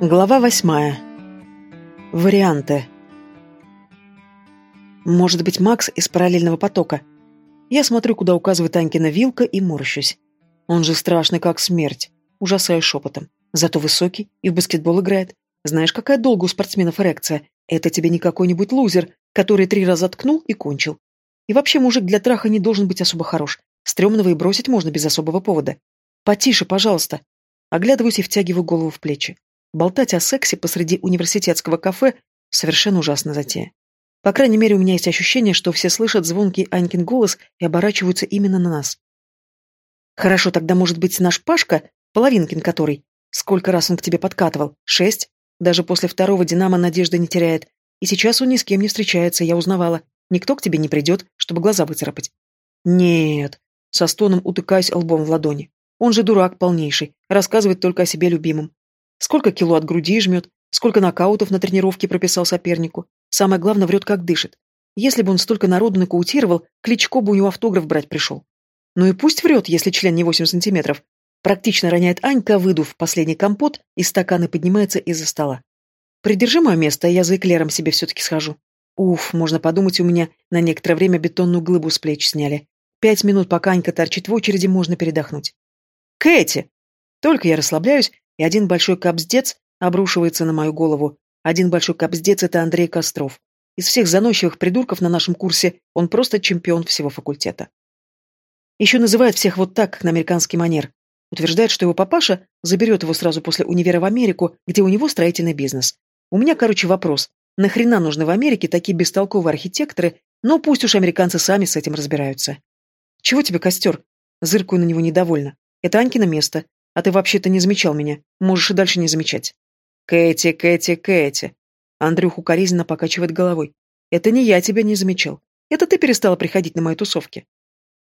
Глава восьмая. Варианты. Может быть, Макс из параллельного потока. Я смотрю, куда указывает Анькина вилка, и морщусь. Он же страшный, как смерть. Ужасаю шепотом. Зато высокий и в баскетбол играет. Знаешь, какая долго у спортсменов эрекция? Это тебе не какой-нибудь лузер, который три раза ткнул и кончил. И вообще мужик для траха не должен быть особо хорош. Стремного и бросить можно без особого повода. Потише, пожалуйста. Оглядываюсь и втягиваю голову в плечи. Болтать о сексе посреди университетского кафе – совершенно ужасная затея. По крайней мере, у меня есть ощущение, что все слышат звонкий Анькин голос и оборачиваются именно на нас. Хорошо, тогда может быть наш Пашка, половинкин который. Сколько раз он к тебе подкатывал? Шесть? Даже после второго Динамо надежды не теряет. И сейчас он ни с кем не встречается, я узнавала. Никто к тебе не придет, чтобы глаза выцарапать. Нет. Со стоном утыкаюсь лбом в ладони. Он же дурак полнейший, рассказывает только о себе любимом. Сколько кило от груди жмет, сколько нокаутов на тренировке прописал сопернику. Самое главное, врет, как дышит. Если бы он столько народу нокаутировал, Кличко бы у него автограф брать пришел. Ну и пусть врет, если член не 8 сантиметров. Практично роняет Анька, выдув последний компот, и стаканы поднимается из-за стола. Придержи мое место, я за эклером себе все-таки схожу. Уф, можно подумать, у меня на некоторое время бетонную глыбу с плеч сняли. Пять минут, пока Анька торчит в очереди, можно передохнуть. Кэти! Только я расслабляюсь, и один большой капздец обрушивается на мою голову. Один большой капздец — это Андрей Костров. Из всех заносчивых придурков на нашем курсе он просто чемпион всего факультета. Еще называет всех вот так, на американский манер. Утверждает, что его папаша заберет его сразу после универа в Америку, где у него строительный бизнес. У меня, короче, вопрос. Нахрена нужны в Америке такие бестолковые архитекторы, но пусть уж американцы сами с этим разбираются. Чего тебе костер? Зыркую на него недовольно. Это Анькино место. А ты вообще-то не замечал меня. Можешь и дальше не замечать. Кэти, Кэти, Кэти. Андрюх укоризненно покачивает головой. Это не я тебя не замечал. Это ты перестала приходить на мои тусовки.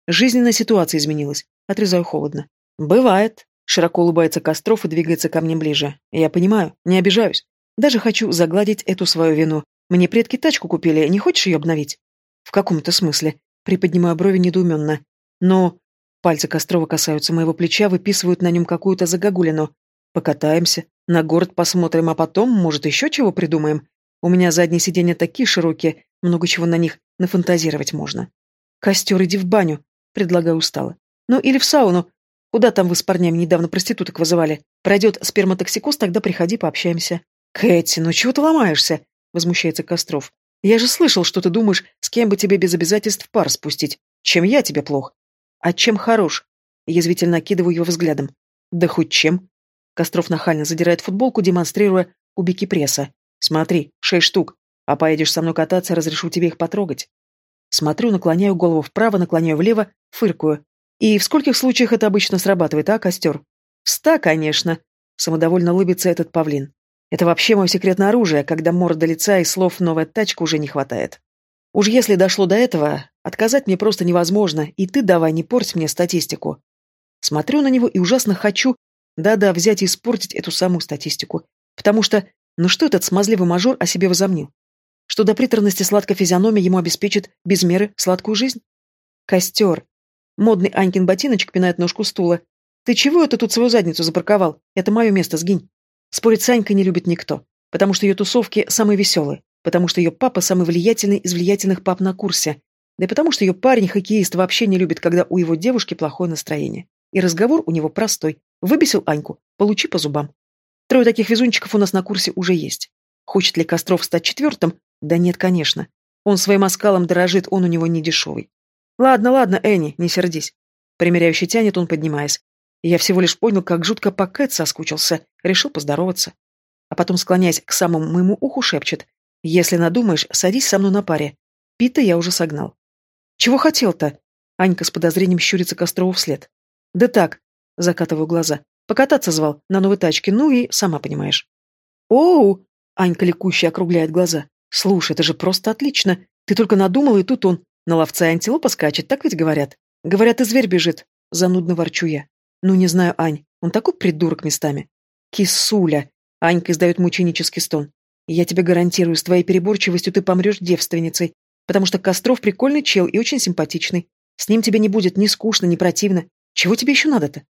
Жизненная ситуация изменилась. Отрезаю холодно. Бывает. Широко улыбается Костров и двигается ко мне ближе. Я понимаю, не обижаюсь. Даже хочу загладить эту свою вину. Мне предки тачку купили, не хочешь ее обновить? В каком-то смысле. Приподнимаю брови недоуменно. Но Пальцы Кострова касаются моего плеча, выписывают на нем какую-то загогулину. Покатаемся, на город посмотрим, а потом, может, еще чего придумаем. У меня задние сиденья такие широкие, много чего на них нафантазировать можно. Костер, иди в баню, предлагаю устало. Ну или в сауну. Куда там вы с парнями недавно проституток вызывали? Пройдет сперматоксикоз, тогда приходи, пообщаемся. Кэти, ну чего ты ломаешься? Возмущается Костров. Я же слышал, что ты думаешь, с кем бы тебе без обязательств пар спустить. Чем я тебе плох? «А чем хорош?» Язвительно окидываю его взглядом. «Да хоть чем». Костров нахально задирает футболку, демонстрируя кубики пресса. «Смотри, шесть штук. А поедешь со мной кататься, разрешу тебе их потрогать». Смотрю, наклоняю голову вправо, наклоняю влево, фыркую. «И в скольких случаях это обычно срабатывает, а, костер?» «В ста, конечно», — самодовольно улыбится этот павлин. «Это вообще мое секретное оружие, когда морда лица и слов «новая тачка» уже не хватает». Уж если дошло до этого, отказать мне просто невозможно, и ты давай не порть мне статистику. Смотрю на него и ужасно хочу, да-да, взять и испортить эту самую статистику. Потому что, ну что этот смазливый мажор о себе возомнил? Что до приторности сладкой физиономии ему обеспечит без меры сладкую жизнь? Костер. Модный Анькин ботиночек пинает ножку стула. Ты чего это тут свою задницу запарковал? Это мое место, сгинь. Спорить с Анькой не любит никто, потому что ее тусовки самые веселые потому что ее папа самый влиятельный из влиятельных пап на курсе, да и потому что ее парень-хоккеист вообще не любит, когда у его девушки плохое настроение. И разговор у него простой. Выбесил Аньку, получи по зубам. Трое таких везунчиков у нас на курсе уже есть. Хочет ли Костров стать четвертым? Да нет, конечно. Он своим оскалом дорожит, он у него не дешевый. Ладно, ладно, Энни, не сердись. Примеряющий тянет он, поднимаясь. Я всего лишь понял, как жутко по Кэт соскучился, решил поздороваться. А потом, склоняясь к самому моему уху, шепчет. Если надумаешь, садись со мной на паре. Пита я уже согнал. Чего хотел-то? Анька с подозрением щурится Кострову вслед. Да так, закатываю глаза. Покататься звал на новой тачке, ну и сама понимаешь. Оу! Анька ликуще округляет глаза. Слушай, это же просто отлично. Ты только надумал, и тут он. На ловца антилопа скачет, так ведь говорят? Говорят, и зверь бежит. Занудно ворчу я. Ну, не знаю, Ань, он такой придурок местами. Кисуля. Анька издает мученический стон. Я тебе гарантирую, с твоей переборчивостью ты помрешь девственницей, потому что Костров прикольный чел и очень симпатичный. С ним тебе не будет ни скучно, ни противно. Чего тебе еще надо-то?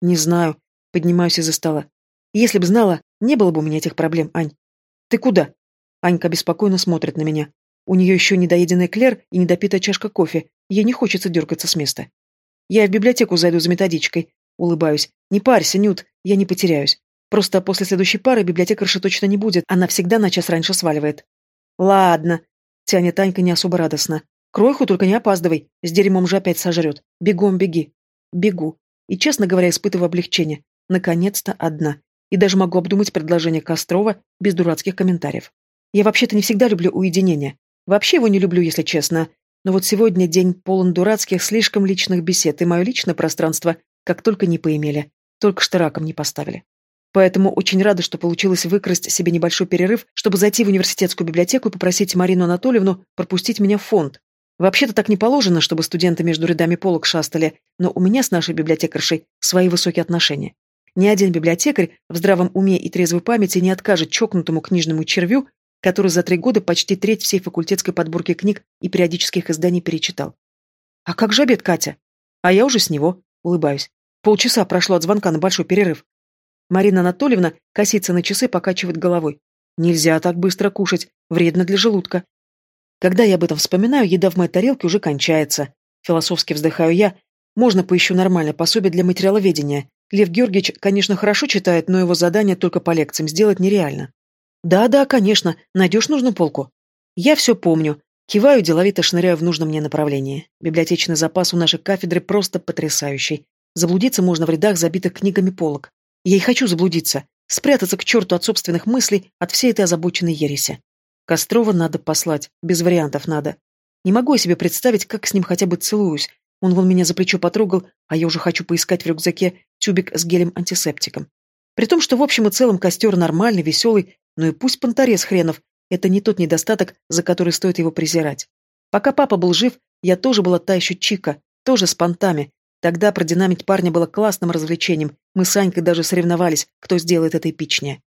Не знаю. Поднимаюсь из-за стола. Если б знала, не было бы у меня этих проблем, Ань. Ты куда? Анька беспокойно смотрит на меня. У нее еще недоеденный клер и недопитая чашка кофе. Ей не хочется дергаться с места. Я в библиотеку зайду за методичкой. Улыбаюсь. Не парься, Нют, я не потеряюсь. Просто после следующей пары библиотекарша точно не будет, она всегда на час раньше сваливает. Ладно, тянет Танька не особо радостно. Кройху только не опаздывай, с дерьмом же опять сожрет. Бегом беги. Бегу. И, честно говоря, испытываю облегчение. Наконец-то одна. И даже могу обдумать предложение Кострова без дурацких комментариев. Я вообще-то не всегда люблю уединение. Вообще его не люблю, если честно. Но вот сегодня день полон дурацких, слишком личных бесед, и мое личное пространство как только не поимели. Только что раком не поставили. Поэтому очень рада, что получилось выкрасть себе небольшой перерыв, чтобы зайти в университетскую библиотеку и попросить Марину Анатольевну пропустить меня в фонд. Вообще-то так не положено, чтобы студенты между рядами полок шастали, но у меня с нашей библиотекаршей свои высокие отношения. Ни один библиотекарь в здравом уме и трезвой памяти не откажет чокнутому книжному червю, который за три года почти треть всей факультетской подборки книг и периодических изданий перечитал. «А как же обед, Катя?» «А я уже с него», — улыбаюсь. «Полчаса прошло от звонка на большой перерыв. Марина Анатольевна косится на часы, покачивает головой. Нельзя так быстро кушать, вредно для желудка. Когда я об этом вспоминаю, еда в моей тарелке уже кончается. Философски вздыхаю я. Можно поищу нормальное пособие для материаловедения. Лев Георгиевич, конечно, хорошо читает, но его задание только по лекциям сделать нереально. Да-да, конечно, найдешь нужную полку. Я все помню. Киваю, деловито шныряю в нужном мне направлении. Библиотечный запас у нашей кафедры просто потрясающий. Заблудиться можно в рядах забитых книгами полок. Я и хочу заблудиться, спрятаться к черту от собственных мыслей, от всей этой озабоченной ереси. Кострова надо послать, без вариантов надо. Не могу я себе представить, как с ним хотя бы целуюсь. Он вон меня за плечо потрогал, а я уже хочу поискать в рюкзаке тюбик с гелем-антисептиком. При том, что в общем и целом костер нормальный, веселый, но и пусть понторез хренов, это не тот недостаток, за который стоит его презирать. Пока папа был жив, я тоже была та еще чика, тоже с понтами, Тогда продинамить парня было классным развлечением. Мы с Анькой даже соревновались, кто сделает это эпичнее.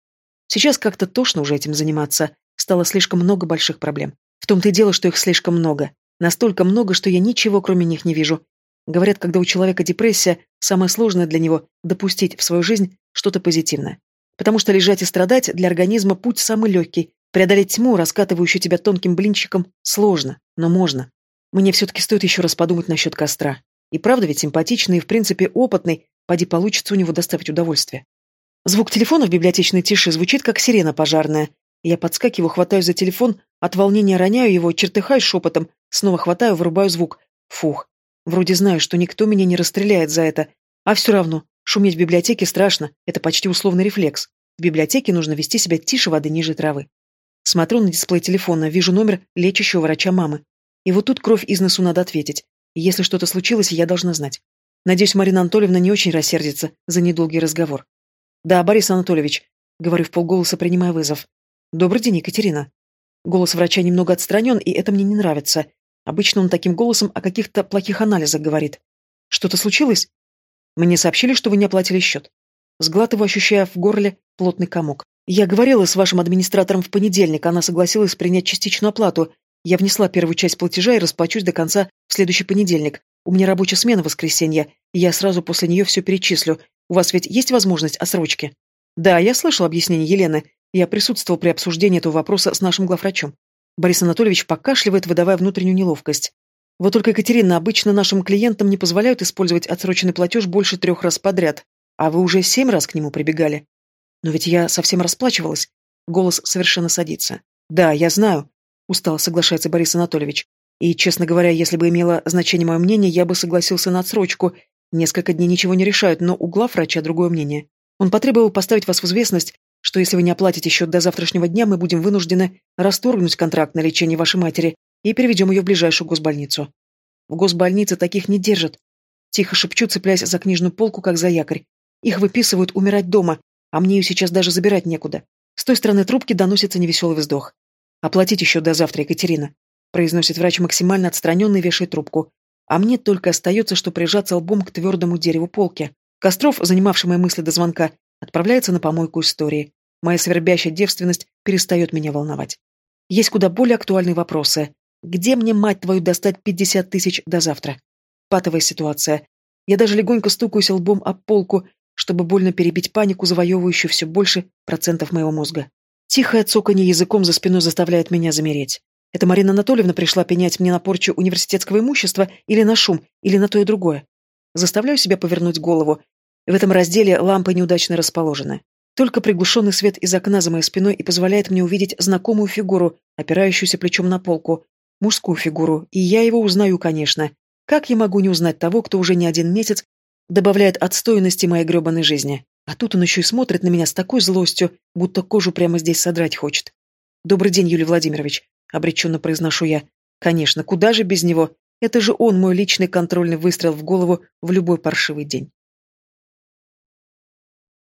Сейчас как-то тошно уже этим заниматься. Стало слишком много больших проблем. В том-то и дело, что их слишком много. Настолько много, что я ничего кроме них не вижу. Говорят, когда у человека депрессия, самое сложное для него – допустить в свою жизнь что-то позитивное. Потому что лежать и страдать для организма путь самый легкий. Преодолеть тьму, раскатывающую тебя тонким блинчиком, сложно, но можно. Мне все-таки стоит еще раз подумать насчет костра. И правда ведь симпатичный и, в принципе, опытный, поди получится у него доставить удовольствие. Звук телефона в библиотечной тиши звучит, как сирена пожарная. Я подскакиваю, хватаю за телефон, от волнения роняю его, чертыхаю шепотом, снова хватаю, вырубаю звук. Фух. Вроде знаю, что никто меня не расстреляет за это. А все равно, шуметь в библиотеке страшно, это почти условный рефлекс. В библиотеке нужно вести себя тише воды ниже травы. Смотрю на дисплей телефона, вижу номер лечащего врача мамы. И вот тут кровь из носу надо ответить. Если что-то случилось, я должна знать. Надеюсь, Марина Анатольевна не очень рассердится за недолгий разговор. Да, Борис Анатольевич, говорю в полголоса, принимая вызов. Добрый день, Екатерина. Голос врача немного отстранен, и это мне не нравится. Обычно он таким голосом о каких-то плохих анализах говорит. Что-то случилось? Мне сообщили, что вы не оплатили счет. Сглатываю, ощущая в горле плотный комок. Я говорила с вашим администратором в понедельник, она согласилась принять частичную оплату, я внесла первую часть платежа и расплачусь до конца в следующий понедельник. У меня рабочая смена в воскресенье, и я сразу после нее все перечислю. У вас ведь есть возможность отсрочки? Да, я слышал объяснение Елены. Я присутствовал при обсуждении этого вопроса с нашим главврачом. Борис Анатольевич покашливает, выдавая внутреннюю неловкость. Вот только, Екатерина, обычно нашим клиентам не позволяют использовать отсроченный платеж больше трех раз подряд, а вы уже семь раз к нему прибегали. Но ведь я совсем расплачивалась. Голос совершенно садится. Да, я знаю. Устал, соглашается Борис Анатольевич. И, честно говоря, если бы имело значение мое мнение, я бы согласился на отсрочку. Несколько дней ничего не решают, но у главврача другое мнение. Он потребовал поставить вас в известность, что если вы не оплатите счет до завтрашнего дня, мы будем вынуждены расторгнуть контракт на лечение вашей матери и переведем ее в ближайшую госбольницу. В госбольнице таких не держат. Тихо шепчу, цепляясь за книжную полку, как за якорь. Их выписывают умирать дома, а мне ее сейчас даже забирать некуда. С той стороны трубки доносится невеселый вздох. «Оплатить еще до завтра, Екатерина», — произносит врач максимально отстраненный, вешает трубку. А мне только остается, что прижаться лбом к твердому дереву полки. Костров, занимавший мои мысли до звонка, отправляется на помойку истории. Моя свербящая девственность перестает меня волновать. Есть куда более актуальные вопросы. Где мне, мать твою, достать пятьдесят тысяч до завтра? Патовая ситуация. Я даже легонько стукаюсь лбом об полку. чтобы больно перебить панику, завоевывающую все больше процентов моего мозга. Тихое цоканье языком за спиной заставляет меня замереть. Это Марина Анатольевна пришла пенять мне на порчу университетского имущества или на шум, или на то и другое. Заставляю себя повернуть голову. В этом разделе лампы неудачно расположены. Только приглушенный свет из окна за моей спиной и позволяет мне увидеть знакомую фигуру, опирающуюся плечом на полку. Мужскую фигуру, и я его узнаю, конечно. Как я могу не узнать того, кто уже не один месяц добавляет отстойности моей гребаной жизни? А тут он еще и смотрит на меня с такой злостью, будто кожу прямо здесь содрать хочет. «Добрый день, Юлий Владимирович», — обреченно произношу я. «Конечно, куда же без него? Это же он, мой личный контрольный выстрел в голову в любой паршивый день».